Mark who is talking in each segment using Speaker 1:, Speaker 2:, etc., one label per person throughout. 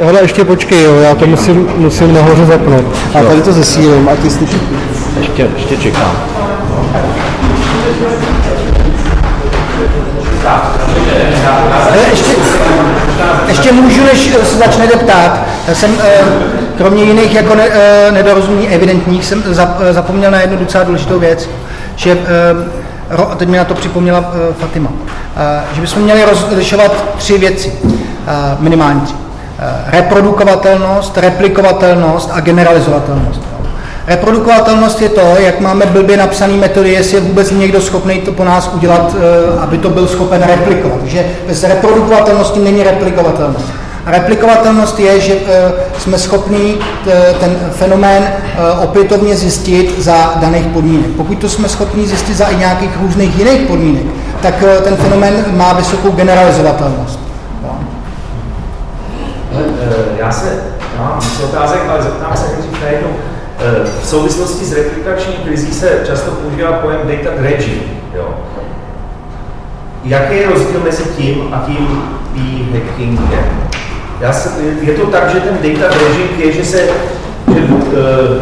Speaker 1: Hele, ještě počkej, jo, já to musím, musím nahoře zapnout. A tady to zesílím a ty slyšíš.
Speaker 2: Ještě, ještě čekám.
Speaker 3: Ale ještě, ještě můžu, než se začnete ptát. Já jsem eh, kromě jiných jako ne, eh, nedorozumí evidentních jsem eh, zapomněl na jednu docela důležitou věc, že ro- a teď mi na to připomněla eh, Fatima, eh, že bychom měli rozlišovat tři věci, minimálně tři. Eh, Reprodukovatelnost, replikovatelnost a generalizovatelnost. Reprodukovatelnost je to, jak máme blbě napsané metody, jestli je vůbec někdo schopný to po nás udělat, eh, aby to byl schopen replikovat. Takže bez reprodukovatelnosti není replikovatelnost. A replikovatelnost je, že eh, jsme schopni ten fenomén opětovně zjistit za daných podmínek. Pokud to jsme schopni zjistit za i nějakých různých jiných podmínek, tak ten fenomén má vysokou generalizovatelnost. Jo.
Speaker 4: Ale, eh, Já se, já mám víc otázek, ale zeptám se nejdřív na jednu. Eh, V souvislosti s replikační krizí se často používá pojem data dredging. Jo. Jaký je rozdíl mezi tím a tím p-hackingem? Já se, je to tak, že ten data dredging je, že se, že, eh,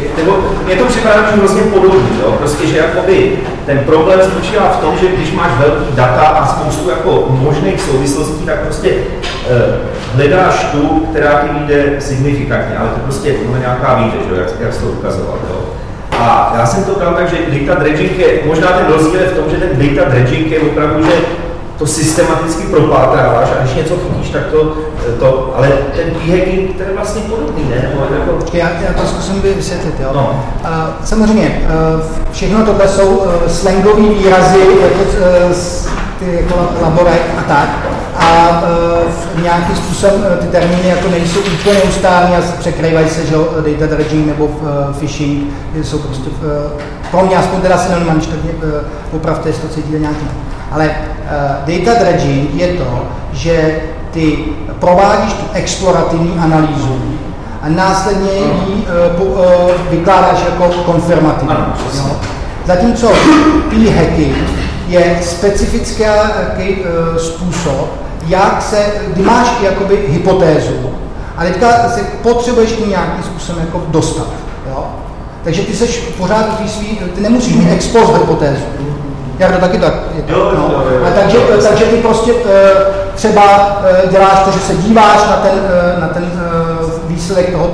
Speaker 4: je- nebo mě to připadá že hrozně podobný, jo? prostě, že jakoby ten problém spočívá v tom, že když máš velký data a spoustu jako možných souvislostí, tak prostě hledáš tu, která ti vyjde signifikantně, ale to prostě tohle nějaká vyjde, že jak, jak to ukazoval. Jo? A já jsem to bral tak, že data dredging je, možná ten rozdíl je v tom, že ten data dredging je opravdu, že to systematicky propátráváš a když něco chytíš, tak to, to ale ten p-hacking, to je vlastně podobný, ne? Nebo jako,
Speaker 3: Já, já to zkusím vy- vysvětlit. Jo?
Speaker 4: No.
Speaker 3: A, samozřejmě, eh, všechno tohle jsou eh, slangové výrazy, jako, eh, ty jako la- laborek a tak. A eh, nějakým způsobem eh, ty termíny jako nejsou úplně neustálí a překrývají se, že jo, data dredging nebo eh, phishing, jsou prostě, eh, pro mě aspoň teda synonymem, když tak eh, opravte, jestli to cítíte nějak jinak. Ale eh, data dredging je to, že ty provádíš tu explorativní analýzu a následně ji eh, po- eh, vykládáš jako konfirmativní. Zatímco p-hacking je specifický eh, způsob, jak se, kdy máš jakoby hypotézu a teďka se potřebuješ ní nějakým způsobem jako dostat. Jo? Takže ty seš pořád té svý, ty nemusíš mít ex post hypotézu. Jak to taky tak je to,
Speaker 4: Jo,
Speaker 3: no.
Speaker 4: jo, jo.
Speaker 3: A takže, takže ty prostě eh, třeba eh, děláš to, že se díváš na ten, na ten výsledek toho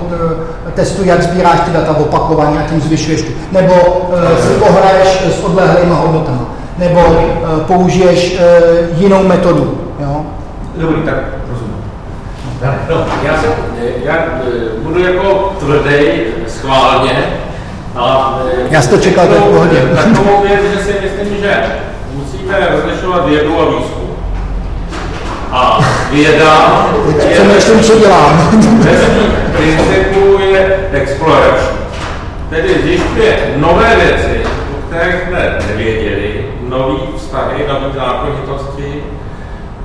Speaker 3: testu, jak sbíráš ty data opakovaně a tím zvyšuješ tu. Nebo si pohraješ s odlehlými hodnotami. Nebo eh, použiješ eh, jinou metodu. Jo?
Speaker 4: dobrý, tak rozumím.
Speaker 5: No, já, se, já eh, budu jako tvrdý schválně, a eh,
Speaker 3: Já jsem to čekal, to je v pohodě.
Speaker 5: Takovou věc, že si myslím, že musíme rozlišovat vědu a výzkum. A věda
Speaker 3: Teď
Speaker 5: je
Speaker 3: přemýšlím, co dělám.
Speaker 5: principu je explorační. Tedy zjišťuje nové věci, o kterých jsme nevěděli, nové vztahy, nové zákonitosti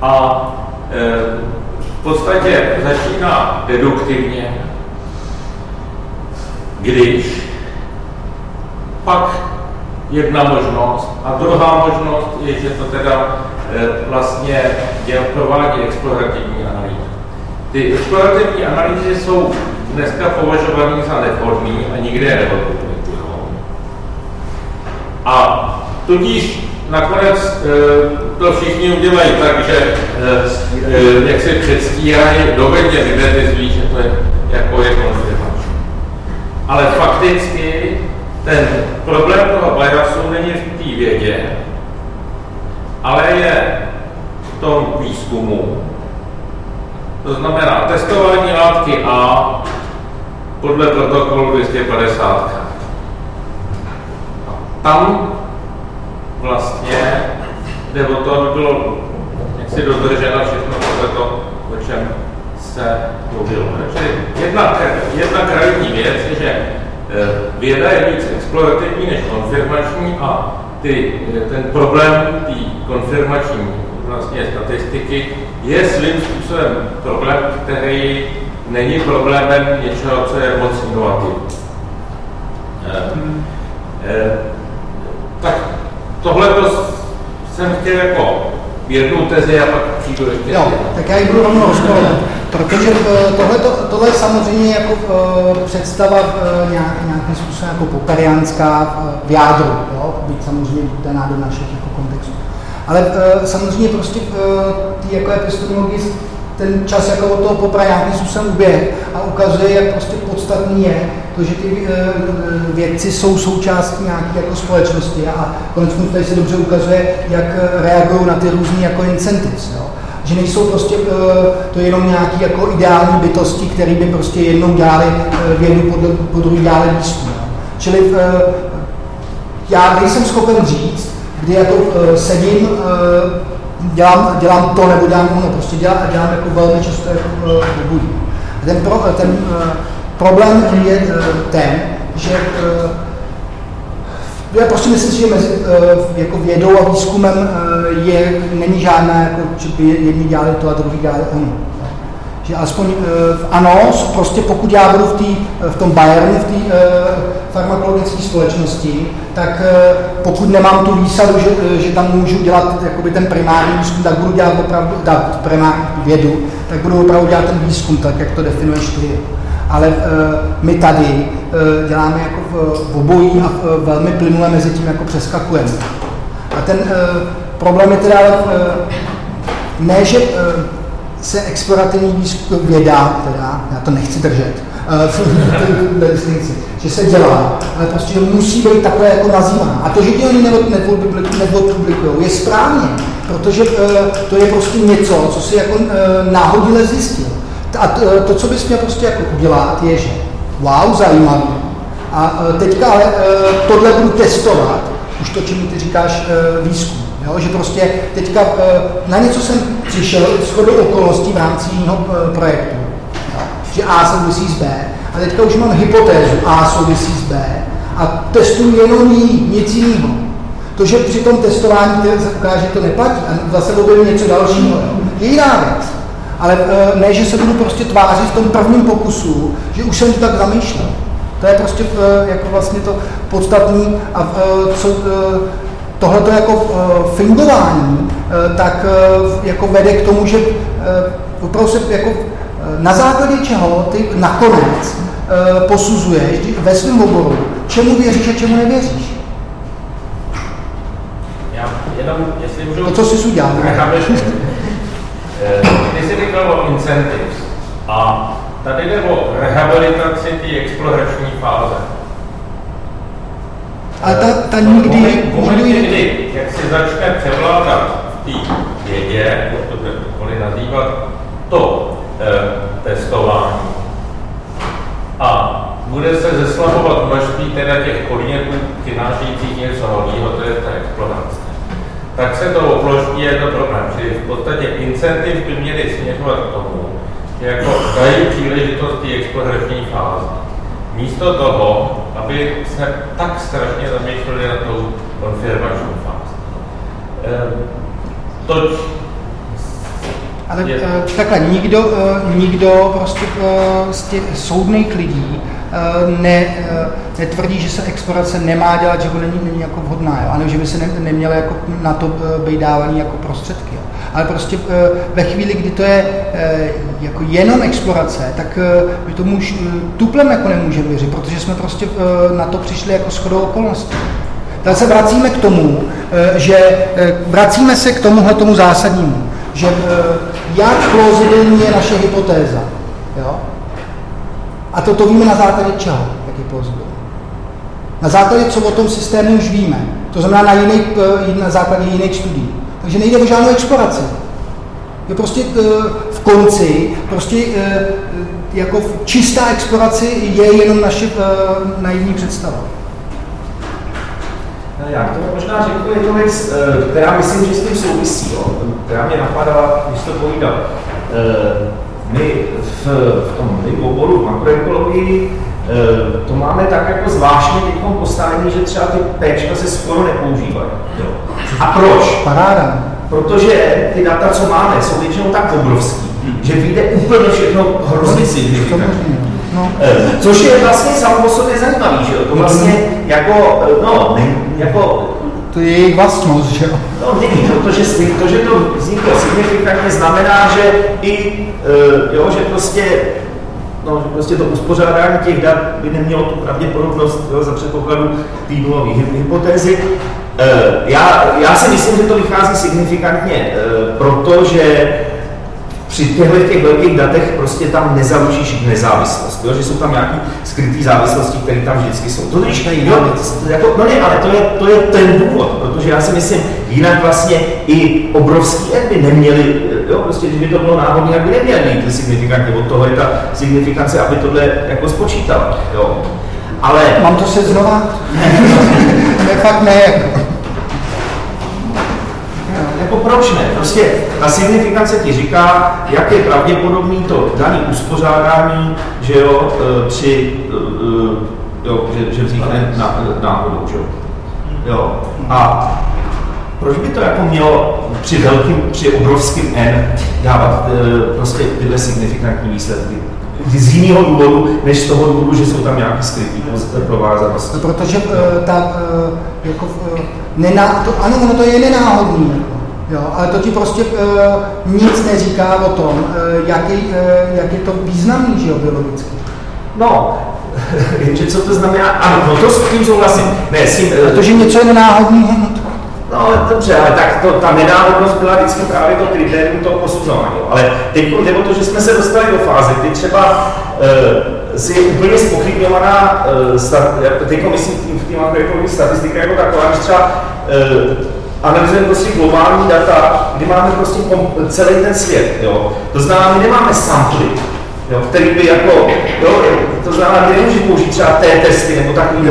Speaker 5: a e, v podstatě začíná deduktivně, když pak jedna možnost a druhá možnost je, že to teda e, vlastně děl provádí explorativní analýzu. Ty explorativní analýzy jsou dneska považované za nevhodné a nikde je. A tudíž nakonec e, to všichni udělají tak, že e, e, jak si předstírají, dovedně vymetizují, že to je jako je konfirmační. Ale fakticky ten problém toho biasu není v té vědě, ale je v tom výzkumu. To znamená testování látky A podle protokolu 250. A tam vlastně jde o to, aby bylo jaksi dodrženo všechno to, o čem se mluvilo. Takže jedna, jedna krajní věc je, že eh, věda je víc explorativní než konfirmační a ty, eh, ten problém té konfirmační vlastně statistiky je svým způsobem problém, který není problémem něčeho, co je moc inovativní. Eh, tak tohle to jsem chtěl jako jednu tezi a pak přijdu ještě.
Speaker 3: Jo, tak já ji budu rovnou rozporovat. Protože eh, tohle, tohle je samozřejmě jako uh, představa uh, nějak, nějakým způsobem jako poperiánská v jádru, jo? byť samozřejmě daná do našich jako kontextů. Ale samozřejmě prostě ty jako epistemologii ten čas jako od toho popra nějakým způsobem uběh a ukazuje, jak prostě podstatný je to, že ty e, vědci jsou součástí nějaké jako společnosti a konec tady se dobře ukazuje, jak reagují na ty různé jako incentives. Jo? Že nejsou prostě e, to jenom nějaké jako ideální bytosti, které by prostě jednou dělali vědu, po, druhý dělali výzkum. Čili já nejsem schopen říct, kdy e, sedím dělám, dělám to nebo dělám ono, prostě dělám, dělám jako velmi často jako. Ten, pro, ten problém je uh, ten, že uh, já prostě myslím si, že mezi uh, jako vědou a výzkumem je, není žádná, jako, že by jedni dělali to a druhý dělali ono že aspoň ano, prostě pokud já budu v, tý, v tom Bayernu, v té farmakologické společnosti, tak pokud nemám tu výsadu, že, že tam můžu dělat jakoby ten primární výzkum, tak budu dělat opravdu, tak, primární vědu, tak budu opravdu dělat ten výzkum, tak jak to definuješ ty. Ale e, my tady e, děláme jako v, v obojí a v, velmi plynule mezi tím jako přeskakujeme. A ten problém je teda, ne, že se explorativní výzkum věda, teda, já to nechci držet, že se dělá, ale prostě musí být takhle jako nazývaná. A to, že ti oni neodpublikují, je správně, protože to je prostě něco, co si jako náhodile zjistil. A to, co bys měl prostě jako udělat, je, že wow, zajímavý. A teďka ale tohle budu testovat, už to, čemu ty říkáš výzkum. Jo, že prostě teďka na něco jsem přišel s chodou okolností v rámci jiného projektu, jo, že A souvisí s B. A teďka už mám hypotézu A souvisí s B a testuji jenom jí, nic jiného. To, že při tom testování se ukáže, že to neplatí a zase objevím něco dalšího, jo, je jiná věc. Ale eh, ne, že se budu prostě tvářit v tom prvním pokusu, že už jsem to tak zamýšlel. To je prostě jako vlastně to podstatné a co, tohle jako uh, fungování uh, tak jako vede k tomu, že opravdu se jako na základě čeho ty nakonec posuzuješ ve svém oboru, čemu věříš a čemu nevěříš.
Speaker 5: Já jenom, jestli můžu...
Speaker 3: To, co jsi udělal.
Speaker 5: Ty jsi říkal o incentives a tady jde o rehabilitaci té explorační fáze.
Speaker 3: Ale ta, ta nikdy...
Speaker 5: V momentě, kdy, jak se začne převládat v té vědě, to bychom nazývat to e, testování, a bude se zeslabovat množství teda těch podnětů přinášejících něco nového, to je ta explorace. Tak se to oploští je to problém. Čili v podstatě incentiv by měly směřovat k tomu, že jako dají příležitost té explorační fáze. Místo toho, aby se tak strašně zamýšleli na tou konfirmační fázi. Ehm, toť
Speaker 3: ale je... Eh, takhle, nikdo, eh, nikdo prostě eh, z těch soudných lidí ne, netvrdí, že se explorace nemá dělat, že to není, jako vhodná, jo? ano, že by se ne, neměly jako na to být dávaný jako prostředky. Jo? Ale prostě ve chvíli, kdy to je jako jenom explorace, tak my tomu už tuplem jako nemůžeme věřit, protože jsme prostě na to přišli jako shodou okolností. Tady se vracíme k tomu, že vracíme se k tomuhle tomu zásadnímu že eh, jak plausibilní je naše hypotéza. Jo? A to, to víme na základě čeho, jak je plausibilní. Na základě, co o tom systému už víme. To znamená na, jiný, eh, na základě jiných studií. Takže nejde o žádnou exploraci. Je prostě eh, v konci, prostě jako čistá explorace je jenom naše naivní představa.
Speaker 4: Já tomu možná řeknu jednu věc, eh, která myslím, že s tím souvisí, jo, která mě napadala, když to povídal. My v, v tom oboru v makroekologii eh, to máme tak jako zvláštně teď postavení, že třeba ty péčka se skoro nepoužívají. Jo. A proč?
Speaker 3: Paráda.
Speaker 4: Protože ty data, co máme, jsou většinou tak obrovský, že vyjde úplně všechno hrozně signifikantně. No. Eh, což je vlastně samo o sobě zajímavý, že to vlastně jako, eh, no, ne, jako
Speaker 3: to je jejich vlastnost, že jo?
Speaker 4: No není, protože to, že to vzniklo signifikantně, znamená, že i, uh, jo, že prostě no, že prostě to uspořádání těch dat by nemělo tu pravděpodobnost jo, za předpokladu té hypotézy. Uh, já, já si myslím, že to vychází signifikantně, uh, protože při těchto těch velkých datech prostě tam nezaručíš nezávislost, jo? že jsou tam nějaké skryté závislosti, které tam vždycky jsou. To když jo, jako, no ne, ale to je, to je ten důvod, protože já si myslím, jinak vlastně i obrovský by neměli, jo, prostě kdyby to bylo náhodné, tak by neměli mít signifikantně, od toho je ta signifikance, aby tohle jako spočítala, jo. Ale...
Speaker 3: Mám to se znova? ne, fakt ne.
Speaker 4: Jako proč ne? Prostě ta signifikance ti říká, jak je pravděpodobný to daný uspořádání, že jo, e, při, e, e, jo, že, že vznikne náhodou, že jo. A proč by to jako mělo při velkým, při obrovským N dávat prostě tyhle signifikantní výsledky? z jiného důvodu, než z toho důvodu, že jsou tam nějaké skrytý provázanosti.
Speaker 3: Protože ta, jako, nená, to, ano, ono to je nenáhodný, Jo, ale to ti prostě uh, nic neříká o tom, uh, jaký, uh, jak je to významný, že jo, biologicky.
Speaker 4: No, jenže co to znamená? Ano, no to s tím souhlasím. Ne, s tím,
Speaker 3: uh, že něco je nenáhodného.
Speaker 4: No dobře, ale tak to, ta nenáhodnost byla vždycky právě to kritérium toho posuzování. Ale teď jde o to, že jsme se dostali do fáze, kdy třeba uh, si je úplně spochybňovaná, uh, teď myslím v té statistika jako taková, že třeba uh, analyzujeme prostě globální data, kdy máme prostě celý ten svět. Jo. To znamená, my nemáme samply, jo, který by jako, jo, to znamená, že nemůžeš použít třeba té testy nebo takový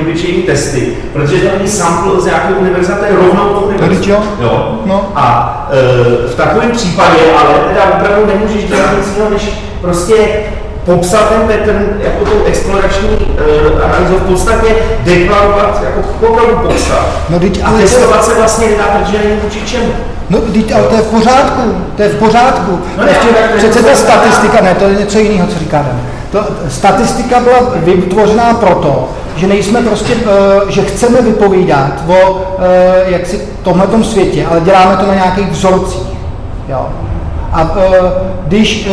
Speaker 4: obyčejný testy, protože to není sample z nějaké univerzity, to je rovnou to univerzita. Jo. No. A e, v takovém případě ale teda opravdu nemůžeš dělat nic jiného, než prostě popsat ten pattern jako tou explorační uh, analýzou, v podstatě deklarovat, jako opravdu popsat. No, teď, ale a testovat to... se vlastně nedá, protože není vůči čemu.
Speaker 3: No, teď, ale to je v pořádku, to je v pořádku. No, Ještě, ne, přece ta statistika, ne, to je něco jiného, co říká Dan. To, statistika byla vytvořená proto, že nejsme prostě, uh, že chceme vypovídat o uh, jaksi tomhletom světě, ale děláme to na nějakých vzorcích. Jo. A když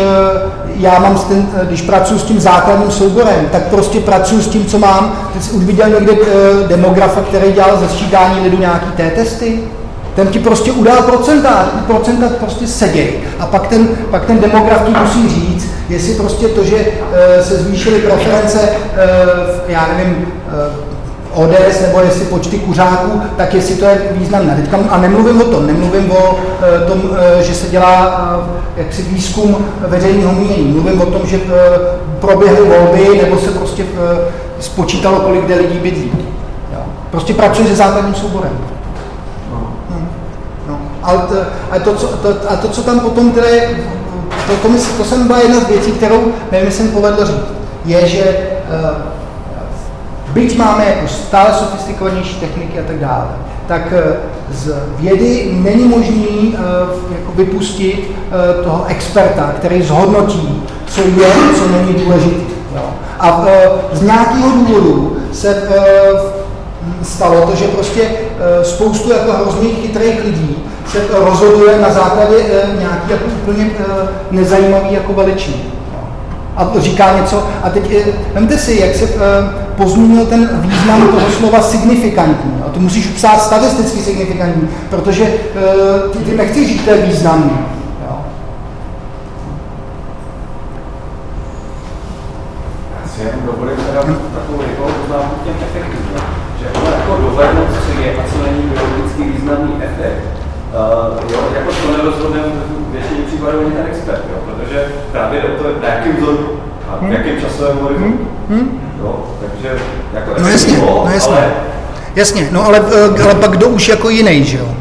Speaker 3: já mám ten, uh, když pracuji s tím základním souborem, tak prostě pracuji s tím, co mám. Teď jsi už viděl někde uh, demografa, který dělal ze sčítání lidu nějaký té testy? Ten ti prostě udá procenta, procenta prostě seděj. A pak ten, pak ten demograf ti musí říct, jestli prostě to, že uh, se zvýšily preference, já nevím, ODS nebo jestli počty kuřáků, tak jestli to je významné. Teďka, a nemluvím o tom, nemluvím o e, tom, e, že se dělá e, jaksi výzkum veřejného mínění. Mluvím o tom, že proběhly volby nebo se prostě spočítalo, kolik kde lidí bydlí. Prostě pracuje se základním souborem. No. No. Ale to, a, to, co, to, a to, co tam potom tedy, to, to, to, jsem byla jedna z věcí, kterou mi myslím povedlo říct, je, že byť máme jako stále sofistikovanější techniky a tak dále, tak eh, z vědy není možný eh, jako vypustit eh, toho experta, který zhodnotí, co je, co není důležité. A z nějakého důvodu se stalo to, že prostě spoustu jako hrozných chytrých lidí se rozhoduje na základě nějaký jako úplně nezajímavý jako veličiny a říká něco. A teď eh, vemte si, jak se eh, pozměnil ten význam toho slova signifikantní. A to musíš psát statisticky signifikantní, protože eh, ty, ty nechci říct, to je významný.
Speaker 6: Já si jenom dovolím teda takovou rychlou poznámku těm efektům. Že jako dohlednout, co je a co není biologicky významný efekt, Uh, jo, jako to nerozhodne většině případů ani ten expert, jo, protože právě o to, na jakým vzoru a v jakém časovém horizontu. Hmm. Hmm. Jo, takže jako
Speaker 3: no jasně,
Speaker 6: bylo,
Speaker 3: no jasně.
Speaker 6: Ale,
Speaker 3: jasně, no ale, eh, ale pak kdo už jako jiný, že jo?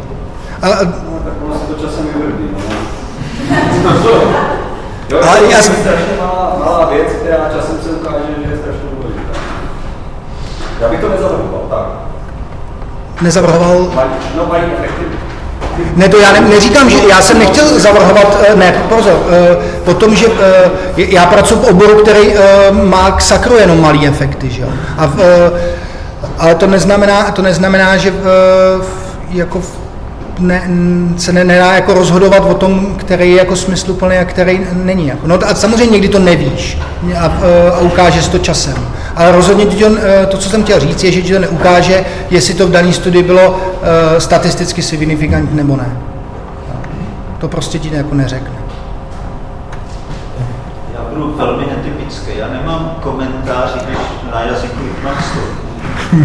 Speaker 6: A, a, no, tak ono se to časem no. jo,
Speaker 3: ale
Speaker 6: je strašně malá, malá věc, která časem se ukáže, že je strašně důležitá. Já bych to nezavrhoval, tak.
Speaker 3: Nezavrhoval?
Speaker 6: No, mají efektivní.
Speaker 3: Ne, to já ne, neříkám, že já jsem nechtěl zavrhovat, eh, ne, pozor, eh, po tom, že eh, já pracuji v oboru, který má k sakru jenom malý efekty, že jo. A Ale to neznamená, to neznamená že jako ne, se ne, nedá jako rozhodovat o tom, který je jako smysluplný a který není. Jako. No a samozřejmě někdy to nevíš a, a ukáže se to časem. Ale rozhodně to, eh, to, co jsem chtěl říct, je, že ti to neukáže, jestli to v dané studii bylo uh, statisticky signifikantní nebo ne. To prostě ti jako neřekne.
Speaker 7: Já budu velmi netypický. Já nemám komentář, když na jazyku mám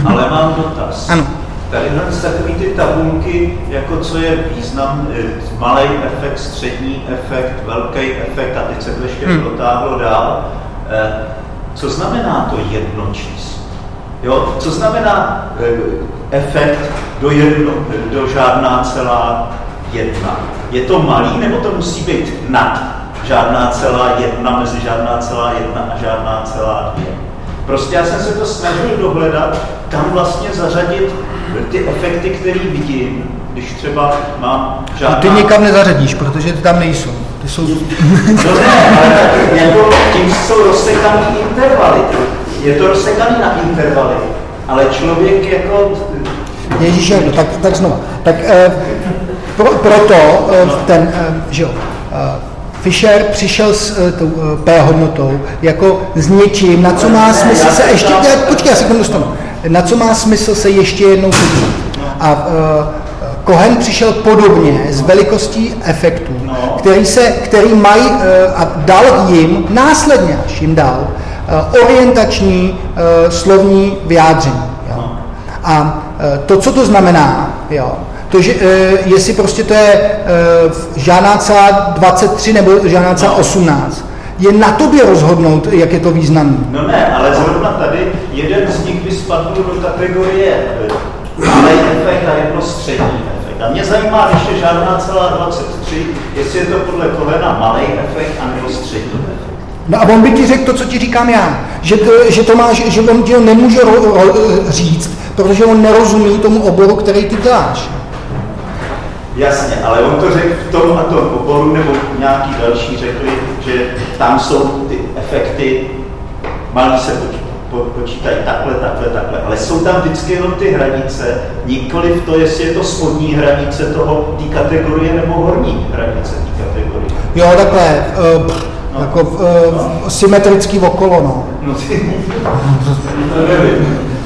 Speaker 7: ale mám dotaz.
Speaker 3: Ano.
Speaker 7: Tady na takový ty tabulky, jako co je význam, eh, malý efekt, střední efekt, velký efekt a teď se to ještě
Speaker 3: Hmm.
Speaker 7: protáhlo dál. Eh, Co znamená to jedno číslo? Jo, co znamená eh, efekt do, jedno, do žádná celá jedna? Je to malý, nebo to musí být nad žádná celá jedna mezi žádná celá jedna a žádná celá dvě? Prostě já jsem se to snažil dohledat, kam vlastně zařadit ty efekty, které vidím, když třeba mám
Speaker 3: A
Speaker 7: žádná...
Speaker 3: ty nikam nezařadíš, protože ty tam nejsou. Ty jsou...
Speaker 7: No ne, ale tak jako tím jsou rozsekaný intervaly. Je to rozsekaný na intervaly, ale člověk jako...
Speaker 3: Ježíš, jo, tak, tak znova. Tak eh, pro, proto eh, ten, eh, že jo, eh, Fisher přišel s eh, tou eh, P hodnotou jako s něčím, na co má smysl se ještě, ne, počkej, já sekundu dostanu, na co má smysl se ještě jednou podívat. A eh, Cohen přišel podobně s velikostí efektů, který, se, který mají eh, a dal jim následně, až jim dal, eh, orientační eh, slovní vyjádření. Jo. A to, co to znamená, jo, to, že, jestli prostě to je žádná celá 23 nebo žádná celá 18, je na tobě rozhodnout, jak je to významný.
Speaker 7: No ne, ale zrovna tady jeden z nich by spadl do kategorie malý efekt a jedno střední. A mě zajímá, když je žádná celá 23, jestli je to podle Kohena malý efekt anebo střední efekt.
Speaker 3: No a on by ti řekl to, co ti říkám já, že to, že to máš, že on ti nemůže ro, ro, říct, protože on nerozumí tomu oboru, který ty děláš.
Speaker 7: Jasně, ale on to řekl v tom a tom oboru, nebo nějaký další řekli, že tam jsou ty efekty, malý se poč- po, počítají takhle, takhle, takhle, ale jsou tam vždycky jenom ty hranice, nikoli v to, jestli je to spodní hranice toho, té kategorie nebo horní hranice té kategorie.
Speaker 3: Jo, takhle, uh,
Speaker 7: No.
Speaker 3: jako uh, symetrický okolo, no.
Speaker 7: No, ty,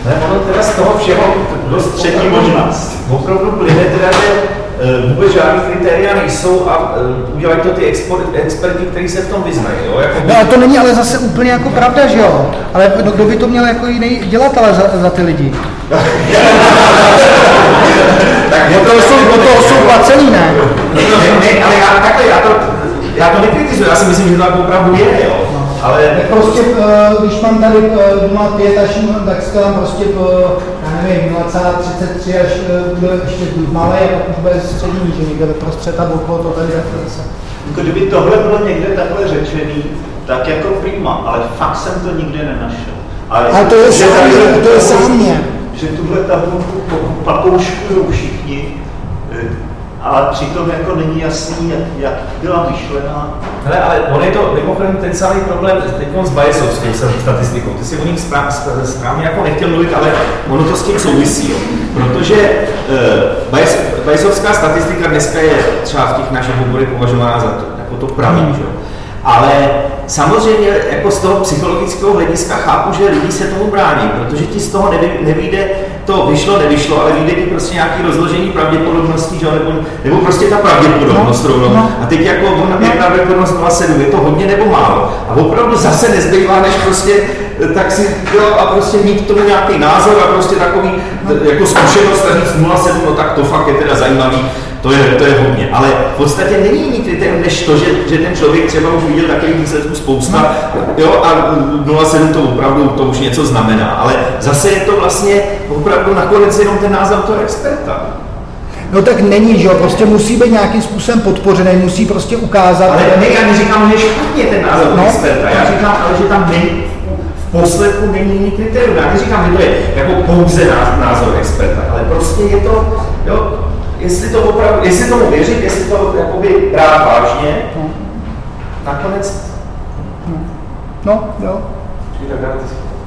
Speaker 4: Ne, ono teda z toho všeho dost
Speaker 7: Třetí možnost.
Speaker 4: Opravdu plyne teda, že vůbec žádný kritéria nejsou a eh, udělají to ty export, experti, kteří se v tom vyznají. Jo? Jako
Speaker 3: No ale to není ale zase úplně jako pravda, že jo? Ale no, kdo by to měl jako jiný dělatele za, za ty lidi?
Speaker 4: tak
Speaker 3: No to jsou, toho jsou placený, ne?
Speaker 4: ne, ne, ale já, takhle, já to, já to nekritizuji, já si myslím, že to tak opravdu je, jo. Ale
Speaker 3: Tak prostě, eh, když mám tady eh, doma pět až, tak si to tam prostě, eh, já nevím, 0,33 až eh, bude ještě malé a pak už bude střední, že někde prostřed a okolo to tady zase.
Speaker 7: jako kdyby tohle bylo někde takhle řečený, tak jako prima, ale fakt jsem to nikde nenašel. Ale,
Speaker 3: Ale to je
Speaker 7: tady-
Speaker 3: to je záměr.
Speaker 7: Že tuhle tabulku po- papouškují všichni, ale přitom jako není jasný, jak, jak byla myšlená.
Speaker 4: Hele, ale on je to mimochodem ten celý problém teď s Bajesovskou statistikou. Ty si o nich správně, správně jako nechtěl mluvit, ale ono to s tím souvisí. Jo. Protože uh, Bajes, Bajesovská statistika dneska je třeba v těch našich oborech považovaná za to, jako to pravý. Že? jo. Ale samozřejmě jako z toho psychologického hlediska chápu, že lidi se tomu brání, protože ti z toho nevy, nevíde, to vyšlo, nevyšlo, ale vyjde ti prostě nějaký rozložení pravděpodobností, že? jo, nebo, nebo prostě ta pravděpodobnost
Speaker 3: No,
Speaker 4: rovnou.
Speaker 3: no.
Speaker 4: A teď jako on je pravděpodobnost 0,7, je to hodně nebo málo. A opravdu zase nezbývá, než prostě eh, tak si jo, a prostě mít k tomu nějaký názor a prostě takový t- jako zkušenost a říct 0,7, no tak to fakt je teda zajímavý. To je, to je hodně, ale v podstatě není jiný kritérium, než to, že, že ten člověk třeba už viděl takových výsledků spousta, jo, a 0,7 to opravdu to už něco znamená, ale zase je to vlastně opravdu nakonec jenom ten názor toho experta.
Speaker 3: No tak není, že jo, prostě musí být nějakým způsobem podpořený, musí prostě ukázat.
Speaker 4: Ale ne, já neříkám, že špatně ten názor
Speaker 3: No.
Speaker 4: experta, já říkám, ale že tam není, v posledku není jiný kritérium. Já neříkám, že to je jako pouze náz- názor experta, ale prostě je to, jo, jestli to opravdu, jestli tomu věřit, jestli to jakoby brát vážně, nakonec,
Speaker 3: No, jo.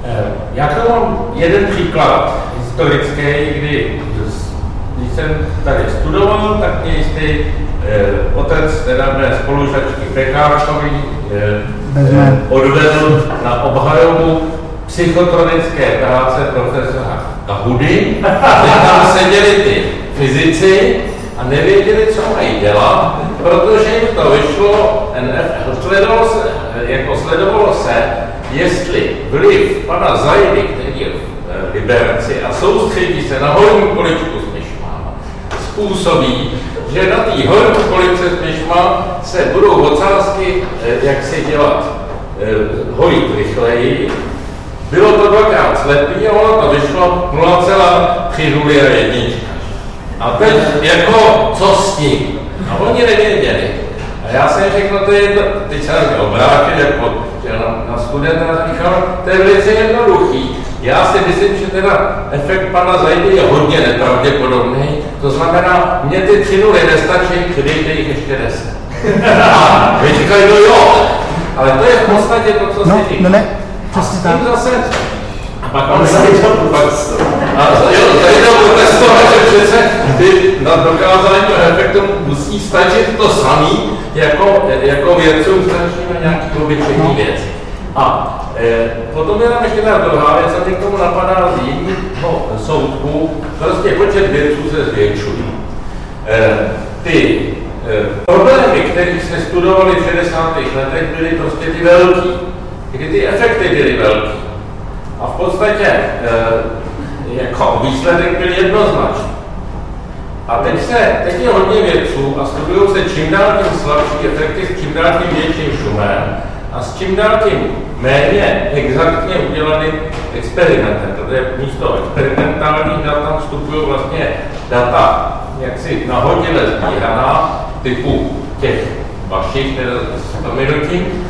Speaker 5: Eh, Já to mám jeden příklad historický, kdy když jsem tady studoval, tak mě jistý eh, otec teda mé spolužačky Pekáčkovi eh, eh, odvedl na obhajobu psychotronické práce profesora Kahudy. Teď tam seděli ty fyzici a nevěděli, co mají dělat, protože jim to vyšlo, sledovalo se, jako sledovalo se, jestli vliv pana Zajdy, který je v eh, Liberci a soustředí se na horní poličku s způsobí, že na té horní police s myšma se budou ocásky, eh, jak si dělat, eh, hojit rychleji, bylo to dvakrát slepý a ono to vyšlo 0,3 a jednička. A teď jako, co s tím? A oni nevěděli. A já jsem řekl, to je jedno, teď se na mě obrátil, jako, že na, na studenta říkal, to je velice jednoduchý. Já si myslím, že teda efekt pana Zajdy je hodně nepravděpodobný. To znamená, mě ty tři nuly nestačí, přidejte jich ještě deset. A vy říkali, no jo, ale to je v podstatě to, co
Speaker 3: No,
Speaker 5: si říkal.
Speaker 3: no ne, přesně
Speaker 5: tím
Speaker 3: tak.
Speaker 5: zase, a pak on se a jo, tady to protestovat, že přece by na dokázání toho efektu musí stačit to samý, jako, jako vědcům stačí na nějaký obyčejný věci. A e, potom je tam ještě ta druhá věc, a mě k tomu napadá z jiného soudku, prostě počet vědců se zvětšuje. E, ty e, problémy, které jsme studovali v 60. letech, byly prostě ty velký, kdy ty efekty byly velký. A v podstatě e, jako výsledek byl jednoznačný. A teď, se, teď je hodně vědců a studují se čím dál tím slabší efekty s čím dál tím větším šumem a s čím dál tím méně exaktně udělaným experimentem. Protože místo experimentálních dat tam vstupují vlastně data jaksi nahodile sbíraná, typu těch vašich, teda s prominutím, Eh,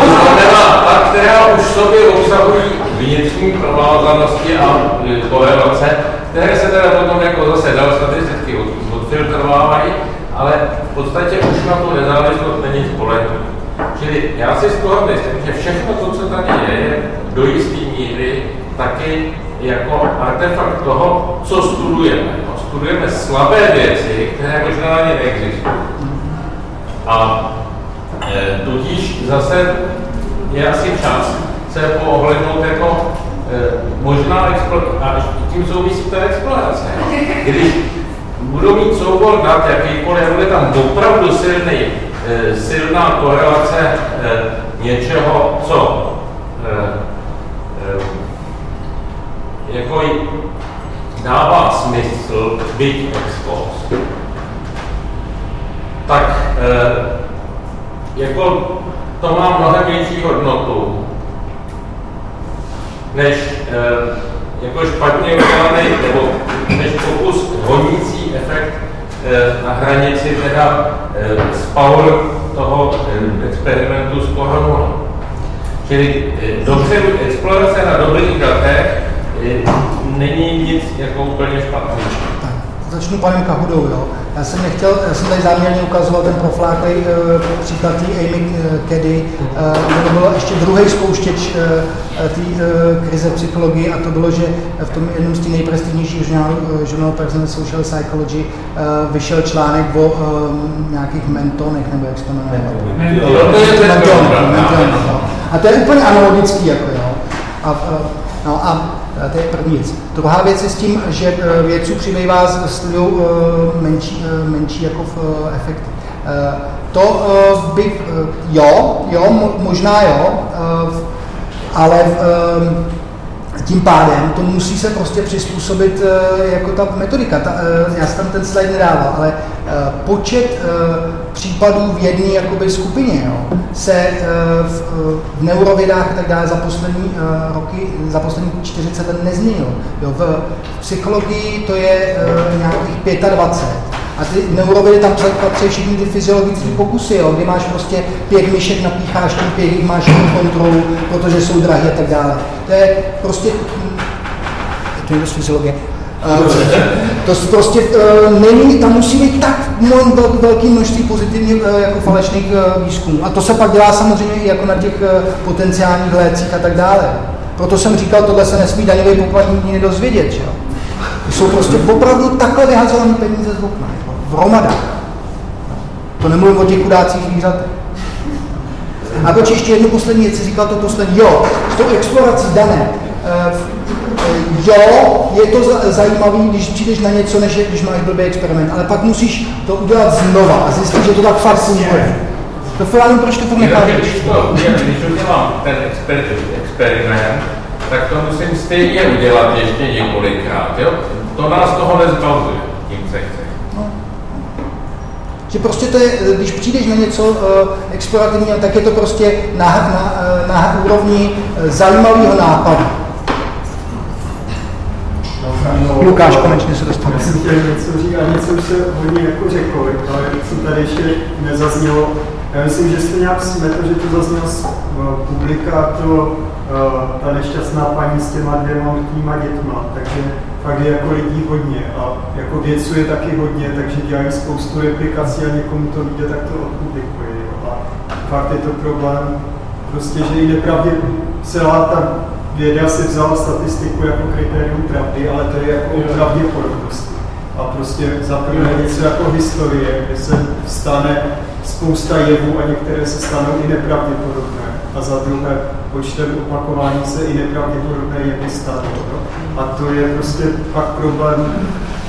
Speaker 5: to znamená ta, která už v sobě obsahují vnitřní provázanosti a korelace, které se teda potom jako zase dal statisticky od- odfiltrovávají, ale v podstatě už na tu nezávislost není spolehlivé. Čili já si z toho myslím, že všechno co tady je, je do jisté míry taky jako artefakt toho, co studujeme. No, studujeme slabé věci, které možná ani neexistují. A e, tudíž zase je asi čas se poohlednout jako e, možná explorace, a tím souvisí ta explorace. Když budou mít soubor dat jakýkoliv, bude tam opravdu silný, e, silná korelace něčeho, co jako dává smysl být expost, tak jako to má mnohem větší hodnotu, než e, jako špatně udělaný, nebo než pokus honící efekt e, na hranici teda e, power toho e, experimentu s koronou. Čili e, dobře, explorace na dobrých datech e, není nic jako úplně špatného.
Speaker 3: Začnu panem Kahudou, jo. Já jsem nechtěl, já jsem tady záměrně ukazoval ten profláklej e, příklad té Amy eh, Keddy, e, to bylo ještě druhý spouštěč e, té e, krize psychologii a to bylo, že v tom jednom z těch nejprestižnějších žurnálů, žurnal Personal Social Psychology, e, vyšel článek o e, nějakých mentonech, nebo jak se to jmenuje.
Speaker 5: Jo, to je ten
Speaker 3: Menton,
Speaker 5: program,
Speaker 3: menton,
Speaker 5: ano.
Speaker 3: jo. A to je úplně analogický, jako jo. A, a, no a a to je první věc. Druhá věc je s tím, že eh, vědců přibývá z studiou eh, menší, menší jako v efekty. Eh, To eh, jo, jo, mo- možná jo, ale tím pádem to musí se prostě přizpůsobit jako ta metodika. Já jsem tam ten slide nedával, ale počet případů v jedné jakoby skupině jo, se eh, v, eh, v neurovědách a tak dále za poslední eh, roky, za poslední 40 let nezměnil. Jo, v psychologii to je nějakých 25. A ty neurovědy tam patří všechny ty fyziologické pokusy, jo, kdy máš prostě pět myšek, napícháš tím pět, máš jenom kontrolu, protože jsou drahé a tak dále. To je prostě, to je z fyziologie. Eh, To prostě uh, není, tam musí být tak mo- vel, velké množství pozitivně uh, jako falešných výzkumů. A to se pak dělá samozřejmě i jako na těch potenciálních lécích a tak dále. Proto jsem říkal, tohle se nesmí daňový poplatník nikdy dozvědět. Že? jsou prostě opravdu takhle vyhazované peníze z okna, jako v hromadách. To nemluvím o těch chudácích zvířatech. A proč ještě jednu poslední věc, říkal to poslední, jo, s tou explorací dané, eh, eh, jo, je to za- zajímavý, když přijdeš na něco, než je, když máš blbý experiment, ale pak musíš to udělat znova a zjistit, že to tak fakt funguje. To Filánu, proč to fakt
Speaker 5: Jenomže
Speaker 3: nechápeš?
Speaker 5: když, to, když udělám ten exper, experiment, tak to musím stejně udělat ještě několikrát. Jo? To nás toho nezbavuje, tím se chce.
Speaker 3: Že prostě to je, když přijdeš na něco uh, explorativního, tak je to prostě na, na, eh, na úrovni eh, zajímavého nápadu. Lukáš konečně se dostal.
Speaker 8: Já jsem chtěl něco říct a něco už se hodně jako řekl, ale co tady ještě nezaznělo. Já myslím, že jste nějak smetl, že to zaznělo z eh, publika, to, eh, ta nešťastná paní s těma dvěma mrtvýma dětma, takže fakt je jako lidí hodně a jako vědců je taky hodně, takže dělají spoustu replikací a někomu to vyjde, tak to odpublikuje. A fakt je to problém, prostě, že i nepravdě celá ta věda si vzala statistiku jako kritérium pravdy, ale to je jako o pravděpodobnosti. A prostě za prvé něco jako historie, kde se stane spousta jevů a některé se stanou i nepravděpodobné. A za druhé počtem opakování se i nepravděpodobné jevy stanou. A to je prostě pak problém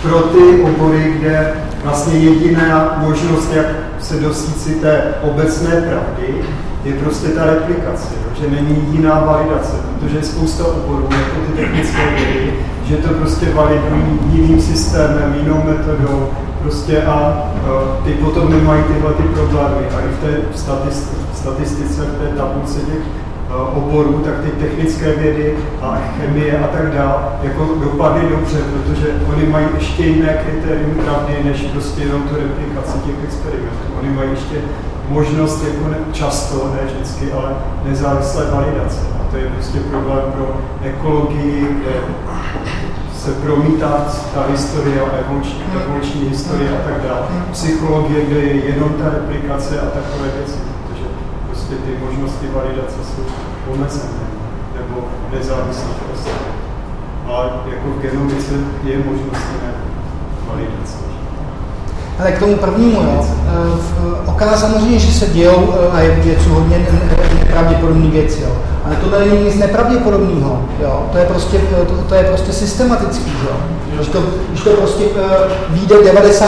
Speaker 8: pro ty obory, kde vlastně jediná možnost, jak se dostít si té obecné pravdy, je prostě ta replikace, jo, že není jiná validace, protože je spousta oborů, jako ty technické vědy, že to prostě validují jiným systémem, jinou metodou, prostě a uh, ty potom nemají tyhle ty problémy. A i v té statistice, statistice v té tabulce těch uh, oborů, tak ty technické vědy a chemie a tak dále, jako dopadly dobře, protože oni mají ještě jiné kritérium pravdy, než prostě jenom tu replikaci těch experimentů. Oni mají ještě možnost, jako ne, často, ne vždycky, ale nezávislé validace. A to je prostě problém pro ekologii, kde se promítá ta historie a evoluční, evoluční historie a tak dále. Psychologie, kde je jenom ta replikace a takové věci, protože prostě ty možnosti validace jsou omezené nebo nezávislé prostě. Ale jako v genomice je možnost jiné validace.
Speaker 3: Ale k tomu prvnímu, jo. eh, v- Oká samozřejmě, že se dějou eh, a je v věcu hodně ne- ne- nepravděpodobné věci, jo. Ale tohle není nic nepravděpodobného, jo. To je prostě, to, to je prostě systematický, jo. Když to, když to prostě vyjde 90%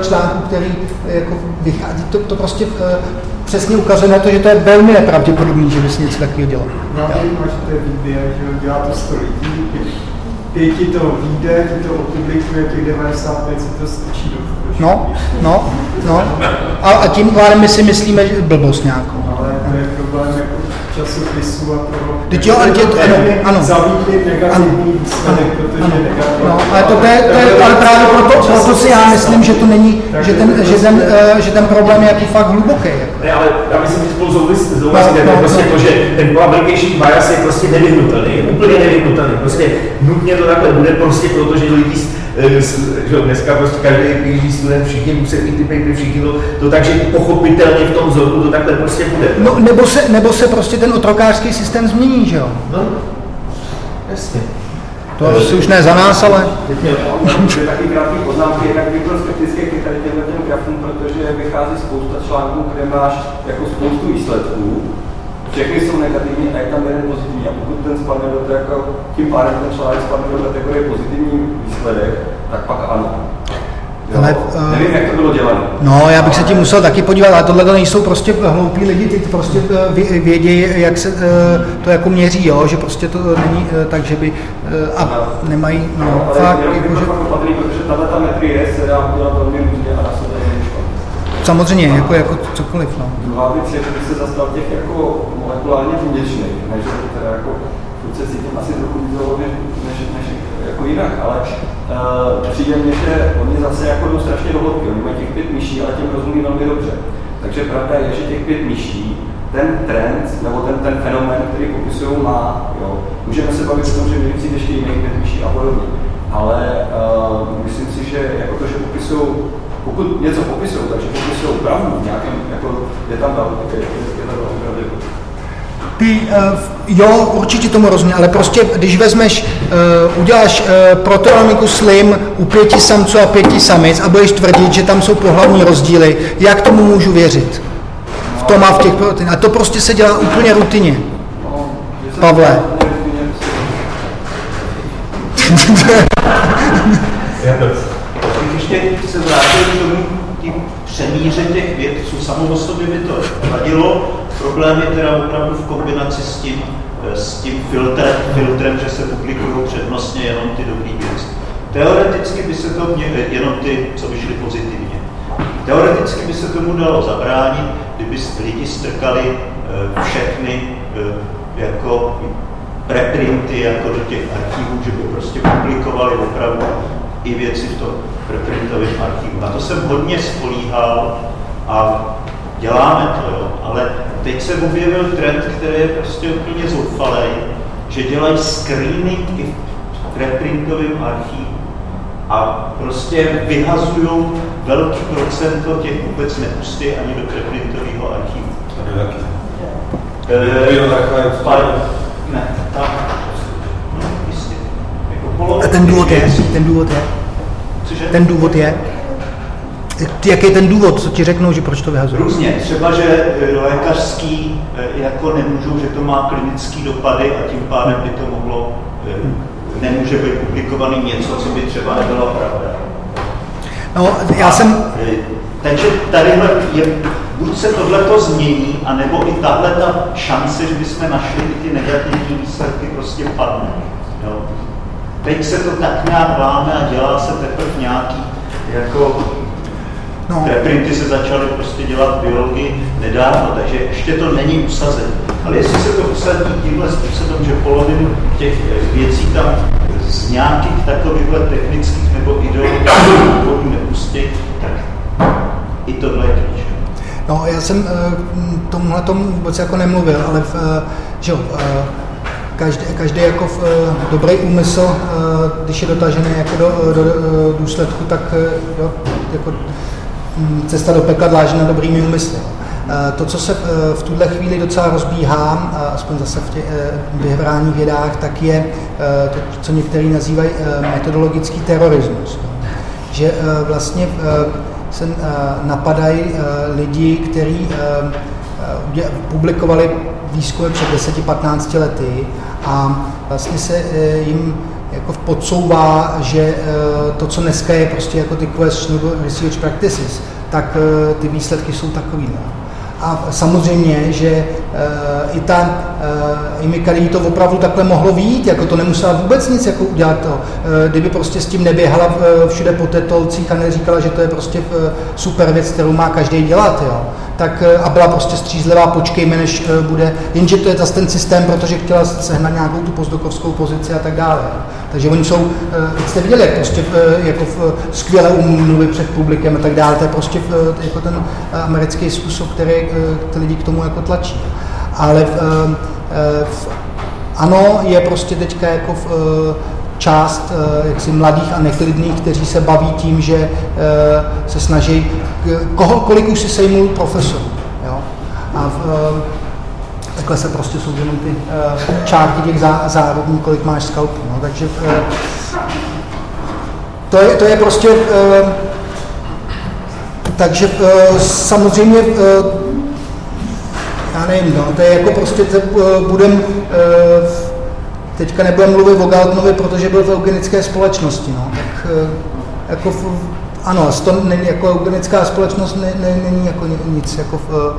Speaker 3: eh, článků, který jako vychází, to, to prostě přesně ukazuje na to, že to je velmi nepravděpodobný, že by se něco takového dělo.
Speaker 8: No, to je výběr, že dělá to 100 lidí, pěti to vyjde, ti to opublikuje, těch 95 si to strčí do
Speaker 3: No, no, no. A, a tím pádem my si myslíme, že blbost nějakou.
Speaker 8: Ale to je problém jako časopisu a toho.
Speaker 3: Teď jo, ale tě to- ano, ano.
Speaker 8: Zamítli negativní výsledek, protože
Speaker 3: ano.
Speaker 8: negativní.
Speaker 3: No, ale to, to, je, to je, ale právě proto, proto si já myslím, že to není, že ten, že ten, eh, že ten problém je jako fakt hluboký. Jako.
Speaker 4: Ne, ale já myslím, že spolu souvisí, souvisí
Speaker 3: No,
Speaker 4: no, prostě
Speaker 3: no.
Speaker 4: to, že ten publication bias je prostě nevyhnutelný, je úplně nevyhnutelný. Prostě nutně to takhle bude prostě proto, že lidi, že jo, dneska prostě každý PhD student, všichni musí i ty papery, všichni to, to takže pochopitelně v tom vzorku to takhle prostě bude.
Speaker 3: No, nebo, se, nebo se prostě ten otrokářský systém změní, že jo?
Speaker 4: no jasně.
Speaker 3: To asi už ne za nás, ale...
Speaker 6: Dvě taky krátké poznámky, jednak bych byl skeptický k tady těmhle těm grafům, protože vychází spousta článků, kde máš jako spoustu výsledků, všechny jsou negativní a je tam jeden pozitivní. A pokud ten spadne do té, jako, tím pádem ten článek spadne do kategorie pozitivní výsledek, tak pak ano. Jo.
Speaker 3: Ale, eh,
Speaker 6: Nevím, jak to bylo dělané.
Speaker 3: No, já bych se tím musel taky podívat, ale tohle to nejsou prostě hloupí lidi, ty prostě eh, vě- vědí, jak se eh, to jako měří, jo? že prostě to není eh, tak, že by a nemají, no,
Speaker 6: ale
Speaker 3: fakt, jako, že,
Speaker 6: opatrný, protože tahle ta metrie se dá udělat velmi různě a dá se to jenom špatně.
Speaker 3: Samozřejmě, jako, jako cokoliv, no.
Speaker 6: Druhá věc je, že bych se zastal těch jako molekulárně vděčných, než teda jako se cítím asi trochu výzově, než, než, jako jinak, ale uh, přijde mně, že oni zase jako jdou strašně do hloubky, oni mají těch pět myší, ale těm rozumí velmi dobře. Takže pravda je, že těch pět myší, ten trend, nebo ten, ten fenomén, který popisují, má, jo. Můžeme se bavit o tom, že přijít ještě jiných pět myší a podobně. ale uh, myslím si, že jako to, že popisují, pokud něco popisují, takže popisují pravdu v nějakém, jako je tam ta, je, je, je tam opravdu
Speaker 3: Ty, uh, jo, určitě tomu rozumím, ale prostě, když vezmeš, uh, uděláš uh, proteomiku slim u pěti samců a pěti samic a budeš tvrdit, že tam jsou pohlavní rozdíly, jak tomu můžu věřit? V tom a v těch proteinech. A to prostě se dělá úplně rutině. Pavle.
Speaker 7: Vrátil k tomu tím přemíře těch vědců. Samo o sobě by to vadilo. Problém je teda opravdu v kombinaci s tím, eh, s tím filtrem, filtrem, že se publikují přednostně jenom ty dobré věci. Teoreticky by se to mě, jenom ty, co vyšly pozitivně. Teoreticky by se tomu dalo zabránit, kdyby lidi strkali eh, všechny eh, jako preprinty jako do těch archivů, že by prostě publikovali opravdu i věci v tom preprintovém archivu. Na to jsem hodně spolíhal a děláme to, jo. ale teď se objevil trend, který je prostě úplně zoufalý, že dělají screening i v preprintovém archivu a prostě vyhazují velký procento těch vůbec nepustí ani do preprintového archivu. Eh,
Speaker 5: je
Speaker 7: Ne, tak. No, jistě. Jako
Speaker 3: A
Speaker 7: polovina
Speaker 3: ten důvod je, ten důvod je, ten důvod je, jaký je ten důvod, co ti řeknou, že proč to vyhazují?
Speaker 7: Různě. Třeba, že e, lékařský e, jako nemůžou, že to má klinický dopady a tím pádem by to mohlo, e, nemůže být publikovaný něco, co by třeba nebyla pravda.
Speaker 3: No, já jsem,
Speaker 7: Takže tadyhle je, buď se tohleto změní, anebo i tahle ta šance, že bychom našli ty negativní výsledky, prostě padne. Jo. Teď se to tak nějak láme a dělá se teprve nějaký jako
Speaker 3: no,
Speaker 7: Reprinty se začaly prostě dělat v biologii nedávno, takže ještě to není usazené. Ale jestli se to usadí tímhle způsobem, že polovinu těch eh, věcí tam z nějakých takovýchhle technických nebo ideologických důvodů nepustí, tak i tohle je klíč.
Speaker 3: no, já jsem eh, k tomuhle tomu vůbec jako nemluvil, ale v, eh, že jo, eh, každý, každý jako v, eh, dobrý úmysl, eh, když je dotažený jako do, do, do důsledku, tak eh, jo, jako hm, cesta do pekla dlážděna dobrými úmysly. Eh, To, co se eh, v tuhle chvíli docela rozbíhá, aspoň zase v těch eh, vyhrání vědách, tak je eh, to, co někteří nazývají eh, metodologický terorismus. Že eh, vlastně eh, se eh, napadají eh, lidi, kteří eh, eh, publikovali výzkumy před 10-15 lety a vlastně se eh, jim jako podsouvá, že eh, to, co dneska je prostě jako ty questionable research practices, tak eh, ty výsledky jsou takovýhle. A samozřejmě, že i ta, e, i Mikalí to opravdu takhle mohlo výjít, jako to nemusela vůbec nic jako udělat to. E, kdyby prostě s tím neběhala e, všude po tetolcích a neříkala, že to je prostě super věc, kterou má každý dělat, jo. Tak a byla prostě střízlivá, počkejme, než bude, jenže to je zase ten systém, protože chtěla sehnat nějakou tu pozdokovskou pozici a tak dále. Takže oni jsou, teď jste viděli, jak prostě jako v, skvěle umí mluvit před publikem a tak dále, to je prostě jako ten americký způsob, který ty lidi k tomu jako tlačí. Ale v, e, e, v, ano, je prostě teďka jako v, e, část e, jaksi mladých a neklidných, kteří se baví tím, že se snaží, koho, kolik už si sejmul profesor. Jo? A v, takhle se prostě jsou jenom ty čárky těch zá, zárodní, kolik máš skalpů. No? Takže to, je, to je prostě... Takže samozřejmě nevím, no, to je jako prostě, te, eh, budem, eh, teďka nebudem mluvit o Galtnovi, protože byl v eugenické společnosti, no, tak eh, jako ano, to není jako eugenická společnost, ne, ne, není jako ni- nic, jako v,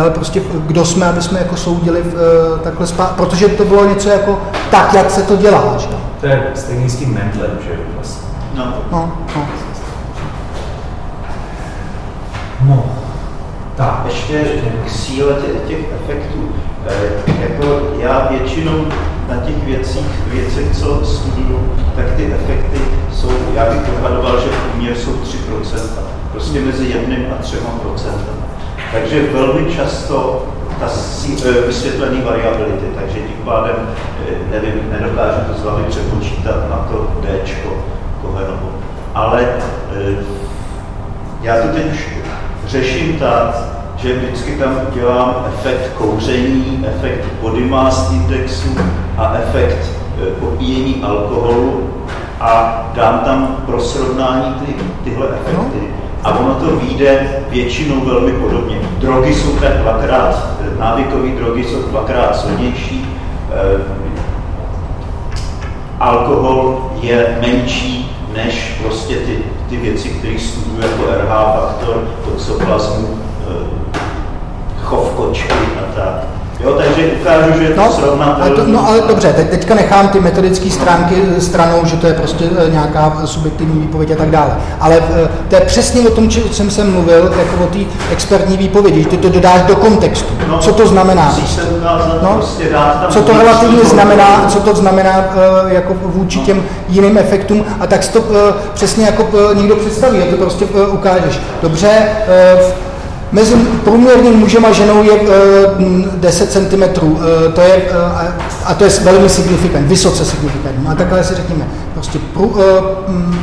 Speaker 3: ale prostě kdo jsme, aby jsme jako soudili v, takhle spá, protože to bylo něco jako tak, jak se to dělá, že?
Speaker 4: To je stejný s tím Mentlem, že vlastně.
Speaker 7: No,
Speaker 3: no. No.
Speaker 7: Ještě k síle těch, těch efektů. Eh, jako já většinou na těch věcích, věcech, co studuju, tak ty efekty jsou, já bych odhadoval, že průměr jsou 3%, prostě mezi jedním a třema procentem. Takže velmi často kasí, eh, vysvětlené variability, takže tím pádem, eh, nevím, nedokážu to z hlavy přepočítat na to D Kohenovo. Ale já to teď už řeším tak, že vždycky tam udělám efekt kouření, efekt body mass indexu a efekt popíjení alkoholu a dám tam pro srovnání ty, tyhle efekty. A ono to vyjde většinou velmi podobně. Drogy jsou tak dvakrát, návykové drogy jsou dvakrát silnější, eh, alkohol je menší než prostě ty, ty věci, které studuje jako RH faktor, toxoplasmu, chov kočky a tak. Jo, takže ukážu, že je to
Speaker 3: no,
Speaker 7: srovnatelné.
Speaker 3: To, no ale dobře, teď, teďka nechám ty metodické stránky stranou, že to je prostě eh, nějaká subjektivní výpověď a tak dále. Ale eh, to je přesně o tom, o čem jsem mluvil, jako o té expertní výpovědi, že ty to dodáš do kontextu.
Speaker 7: No,
Speaker 3: co to znamená?
Speaker 7: Se ukázat, no, prostě dát tam
Speaker 3: co to relativně znamená, co to znamená eh, jako vůči těm jiným efektům a tak si to přesně jako někdo představí, a to prostě ukážeš. Dobře, Mezi průměrným mužem a ženou je 10 cm, to je, eh, a to je velmi signifikant, vysoce signifikantní. A takhle si řekněme, prostě prů, eh, mm,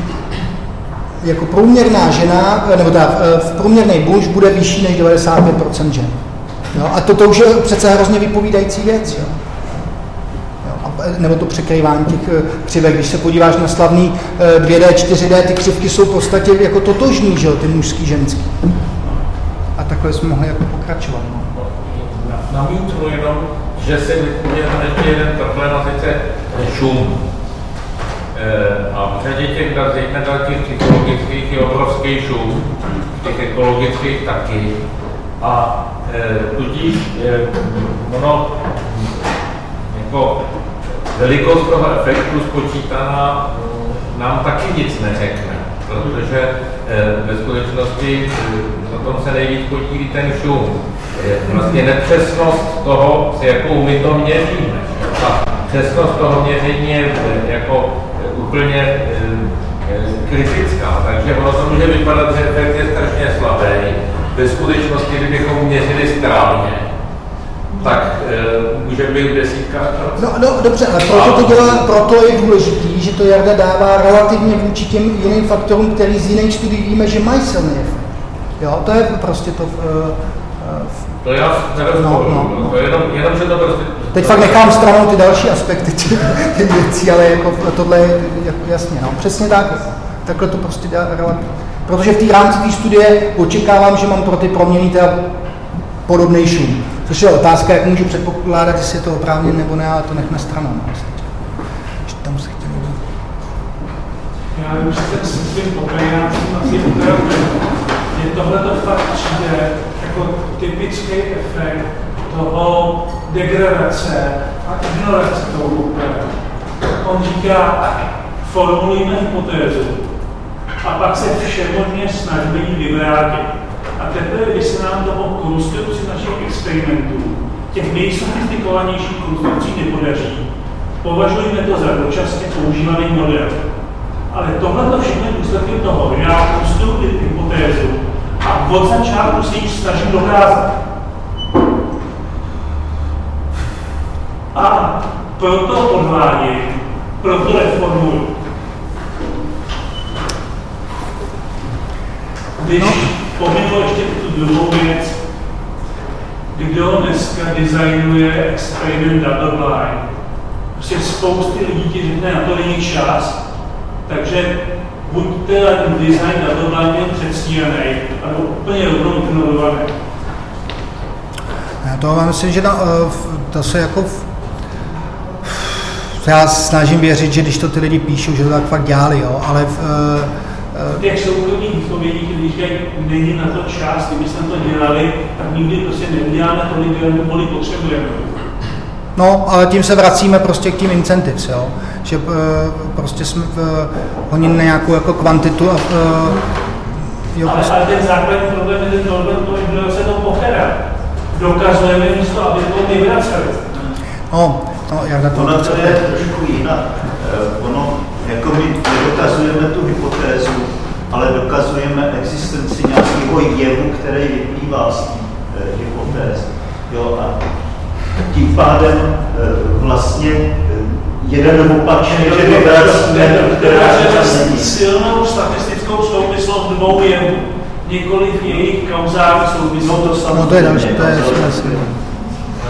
Speaker 3: jako průměrná žena, eh, nebo ta, v průměrný muž bude vyšší než 95% žen. Jo? A to, to už je přece hrozně vypovídající věc. Jo? nebo to překrývání těch křivek. Když se podíváš na slavný 2D, 4D, ty křivky jsou v podstatě jako totožní, že jo, ty mužský, ženský takhle jsme mohli jako pokračovat. No.
Speaker 5: Na, na jenom, že se vypověděl ještě jeden problém, a sice šum. E, a v řadě těch zejména těch psychologických, je obrovský šum, těch ekologických taky. A e, tudíž e, ono jako velikost toho efektu spočítaná nám taky nic neřekne, protože e, ve skutečnosti tom se nejvíc podílí ten šum. Vlastně nepřesnost toho, s jakou my to měříme. A přesnost toho měření je eh, jako eh, úplně eh, kritická, takže ono to může vypadat, že efekt je strašně slabý. Ve skutečnosti, kdybychom měřili správně, tak e, může být desítkách
Speaker 3: No, no dobře, ale proto to dělá, proto je důležitý, že to Jarda dává relativně vůči těm jiným faktorům, který z jiných studií víme, že mají silný efekt. Jo, to je prostě to... Uh,
Speaker 5: to já nerozumím, no, no, no. to je jenom, jenom, že to prostě...
Speaker 3: Teď fakt nechám stranou ty další aspekty těch věcí, ale jako tohle je jako jasně, no, přesně tak. Takhle to prostě dá relativně. Protože v té rámci té studie očekávám, že mám pro ty proměny teda podobný šum. Což je otázka, jak můžu předpokládat, jestli je to oprávněné nebo ne, ale to nechme stranou. No, tam se chtěl
Speaker 9: Já už se s tím asi mně tohle to fakt přijde jako typický efekt toho degradace a ignorace toho úplně. On říká, formulujeme hypotézu a pak se všemožně snažíme ji vyvrátit. A teprve, když se nám to po konstrukci našich experimentů, těch nejsofistikovanějších konstrukcí nepodaří, považujeme to za dočasně používaný model. Ale tohle to všechno je důsledkem toho, že já konstruuji hypotézu a od začátku se již snažím dokázat. A proto podvádím, proto reformuji. Když pominu ještě tu druhou věc, kdo dneska designuje experiment double blind, prostě spousty lidí ti řekne, na to není čas, takže buď teda ten design na to je předstíraný, nebo úplně rovnou ignorovaný.
Speaker 3: Já to mám myslím, že na, eh, to se jako já snažím věřit, že když to ty lidi píšou, že to tak fakt dělali, jo, ale v,
Speaker 9: uh, těch soukromých výpovědí, když říkají, není na to čas, kdyby jsme to dělali, tak nikdy prostě neuděláme tolik, kolik potřebujeme.
Speaker 3: No, ale tím se vracíme prostě k tím incentives, jo? že uh, prostě jsme uh, honili na nějakou jako kvantitu a uh,
Speaker 9: jo, ale, prostě... ale ten základní problém je ten problém že se to pochera. Dokazujeme místo, aby to nevraceli.
Speaker 3: No, no, jak to...
Speaker 7: Ono to je trošku jinak. Jako my nedokazujeme tu hypotézu, ale dokazujeme existenci nějakého jevu, který vyplývá z té hypotézy. Jo, a tím pádem eh, vlastně eh, jeden opačně, že vyvrací
Speaker 9: Dokáže silnou statistickou souvislost dvou jevů, nikoliv jejich kauzální souvislost.
Speaker 3: No to je další, to je jasné.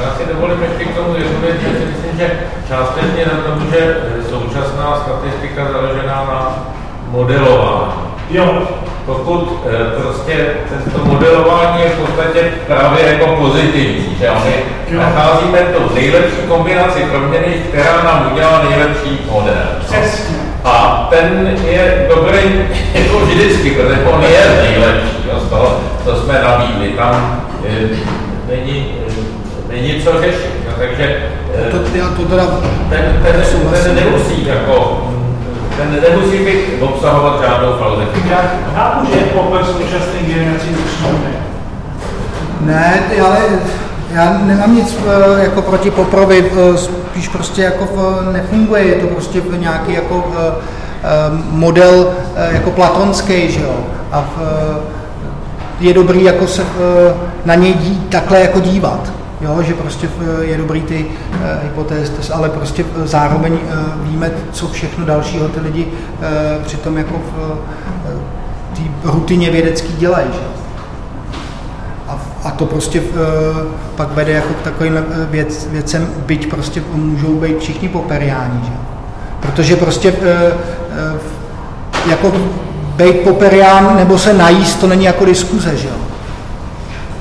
Speaker 5: Já si dovolím ještě k tomu jednu věc, že si myslím, že částečně na tom, že současná statistika založená na modelování.
Speaker 9: Jo,
Speaker 5: Pokud eh, prostě to modelování je v podstatě právě jako pozitivní, že my nacházíme tu nejlepší kombinaci proměny, která nám udělá nejlepší model.
Speaker 9: přesně.
Speaker 5: A ten je dobrý jako vždycky, protože on je nejlepší jo, z toho, co jsme nabídli. Tam e, není, e, není co řešit. Jo, takže
Speaker 3: To, já to teda
Speaker 5: ten, ten, ten nemusí jako, ten nemusí být obsahovat žádnou falzifikaci.
Speaker 9: Já chápu, že je popel současné generací.
Speaker 3: Ne, ty, ale já nemám nic eh, jako proti Poprovi, eh, spíš prostě jako v- nefunguje, je to prostě nějaký jako eh, eh, model eh, jako platonský, že jo, a v, eh, je dobrý jako se eh, na něj dí, takhle jako dívat. Jo, že prostě eh, je dobrý ty eh, hypotézy, ale prostě eh, zároveň víme, co všechno dalšího ty lidi přitom jako v té rutině vědecký dělají. Že? A, a to prostě pak vede jako k takovým věc, věcem, byť prostě můžou být všichni poperiáni, že? Protože prostě jako být poperián nebo se najíst, to není jako diskuze, že jo.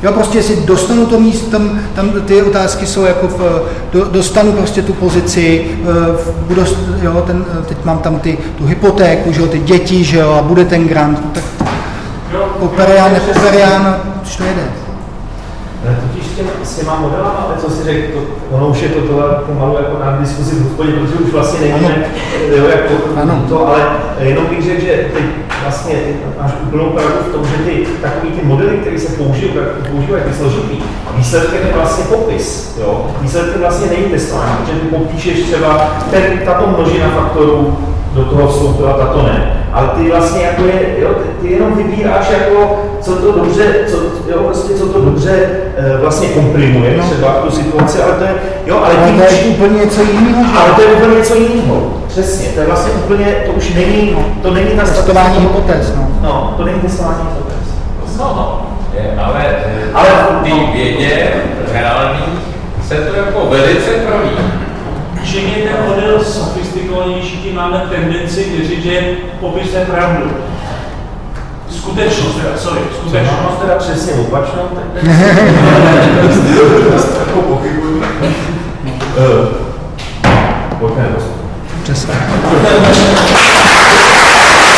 Speaker 3: Jo, prostě jestli dostanu to místo, tam, tam ty otázky jsou jako v, do, dostanu prostě tu pozici, eh, v, budu, jo, ten, eh, teď mám tam ty, tu hypotéku, že jo, ty děti, že jo, a bude ten grant, no tak poperián, nepoperián, už to jede.
Speaker 4: S, těm, s těma modelama, ale co si řekl, to, ono už je to tohle pomalu jako na diskuzi v hospodě, protože už vlastně nevíme, jo, jako
Speaker 3: Ano.
Speaker 4: to, ale jenom bych řekl, že teď vlastně ty máš úplnou pravdu v tom, že ty takový ty modely, které se používají, tak používají ty složitý, výsledkem je vlastně popis, jo. Výsledkem vlastně není testování, protože ty popíšeš třeba ten, tato množina faktorů do toho vstoupila, tato ne. Ale ty vlastně jako je, jo, ty, ty jenom vybíráš jako, co to dobře, co, jo, prostě co to dobře e, vlastně komprimuje
Speaker 3: No.
Speaker 4: třeba tu situaci, ale to je, jo, ale
Speaker 3: Ale to je úplně něco jiného,
Speaker 4: ale to je úplně něco jiného. Přesně, to je vlastně úplně, to už není, to není ta
Speaker 3: Testování
Speaker 4: statistika-
Speaker 3: hypotéz, no.
Speaker 4: No, to není testování hypotéz.
Speaker 5: No, je, ale,
Speaker 4: Ale-
Speaker 5: ale ty vědě reální se to jako velice proví.
Speaker 9: Čím je ten model sofistikovanější, tím máme tendenci věřit, že popisuje pravdu. Skutečnost teda, sorry, skutečnost.
Speaker 4: teda přesně opačnou, tak... Jako pochybuju. Eh, pojďme to? Přesně.